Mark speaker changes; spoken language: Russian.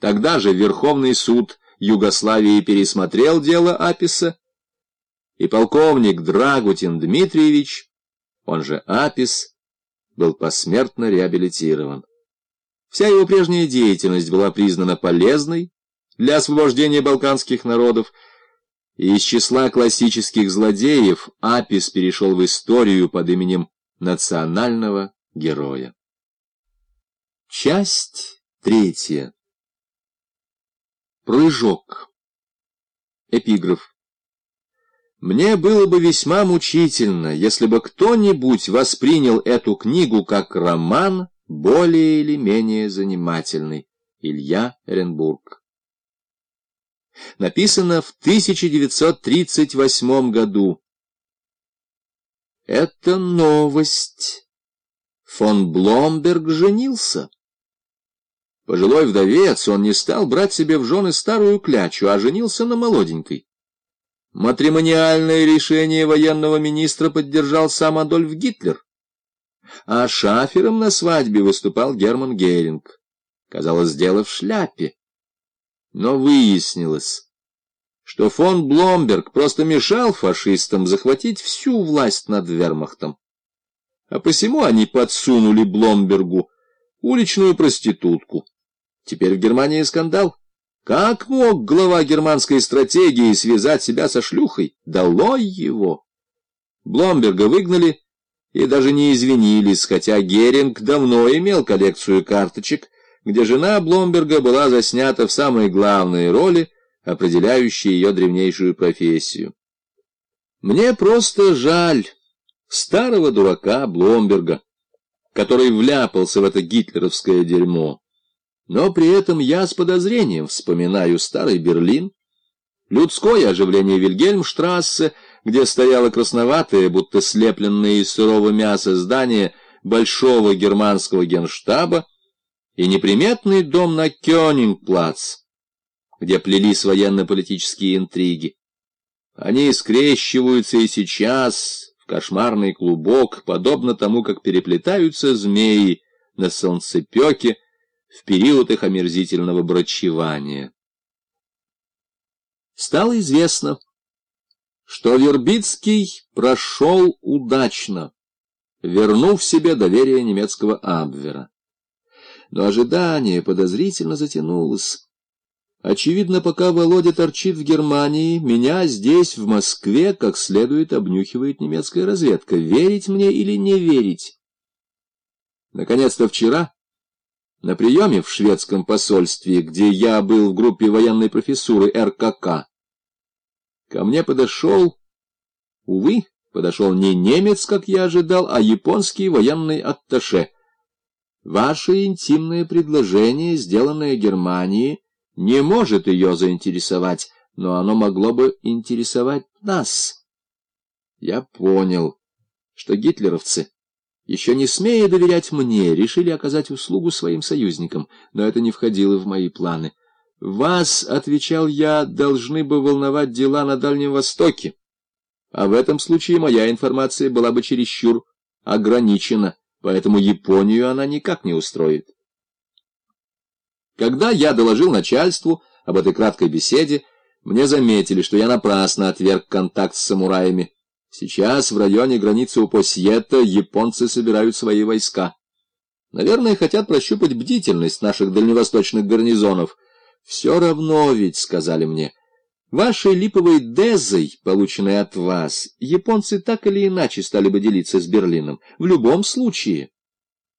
Speaker 1: Тогда же Верховный суд Югославии пересмотрел дело Аписа, и полковник Драгутин Дмитриевич, он же Апис, был посмертно реабилитирован. Вся его прежняя деятельность была признана полезной для освобождения балканских народов, и из числа классических злодеев Апис перешел в историю под именем национального героя. Часть третья. Прыжок. Эпиграф. Мне было бы весьма мучительно, если бы кто-нибудь воспринял эту книгу как роман, более или менее занимательный. Илья Эренбург. Написано в 1938 году. Это новость. Фон Бломберг женился. Пожилой вдовец, он не стал брать себе в жены старую клячу, а женился на молоденькой. Матримониальное решение военного министра поддержал сам Адольф Гитлер, а шафером на свадьбе выступал Герман Геринг. Казалось, дело в шляпе. Но выяснилось, что фон Бломберг просто мешал фашистам захватить всю власть над вермахтом. А посему они подсунули Бломбергу уличную проститутку. Теперь в Германии скандал. Как мог глава германской стратегии связать себя со шлюхой? Долой его! Бломберга выгнали и даже не извинились, хотя Геринг давно имел коллекцию карточек, где жена Бломберга была заснята в самой главной роли, определяющей ее древнейшую профессию. Мне просто жаль старого дурака Бломберга, который вляпался в это гитлеровское дерьмо. Но при этом я с подозрением вспоминаю старый Берлин, людское оживление Вильгельмштрассе, где стояло красноватое, будто слепленное из сырого мяса здание большого германского генштаба, и неприметный дом на Кёнингплац, где плелись военно-политические интриги. Они скрещиваются и сейчас в кошмарный клубок, подобно тому, как переплетаются змеи на солнцепеке, в период их омерзительного брачевания. Стало известно, что Вербицкий прошел удачно, вернув себе доверие немецкого Абвера. Но ожидание подозрительно затянулось. Очевидно, пока Володя торчит в Германии, меня здесь, в Москве, как следует обнюхивает немецкая разведка. Верить мне или не верить? Наконец-то вчера на приеме в шведском посольстве, где я был в группе военной профессуры РКК, ко мне подошел, увы, подошел не немец, как я ожидал, а японский военный атташе. Ваше интимное предложение, сделанное Германии, не может ее заинтересовать, но оно могло бы интересовать нас. Я понял, что гитлеровцы еще не смея доверять мне, решили оказать услугу своим союзникам, но это не входило в мои планы. «Вас, — отвечал я, — должны бы волновать дела на Дальнем Востоке, а в этом случае моя информация была бы чересчур ограничена, поэтому Японию она никак не устроит». Когда я доложил начальству об этой краткой беседе, мне заметили, что я напрасно отверг контакт с самураями. Сейчас в районе границы у Посьета японцы собирают свои войска. Наверное, хотят прощупать бдительность наших дальневосточных гарнизонов. Все равно ведь, — сказали мне, — вашей липовой дезой, полученной от вас, японцы так или иначе стали бы делиться с Берлином. В любом случае.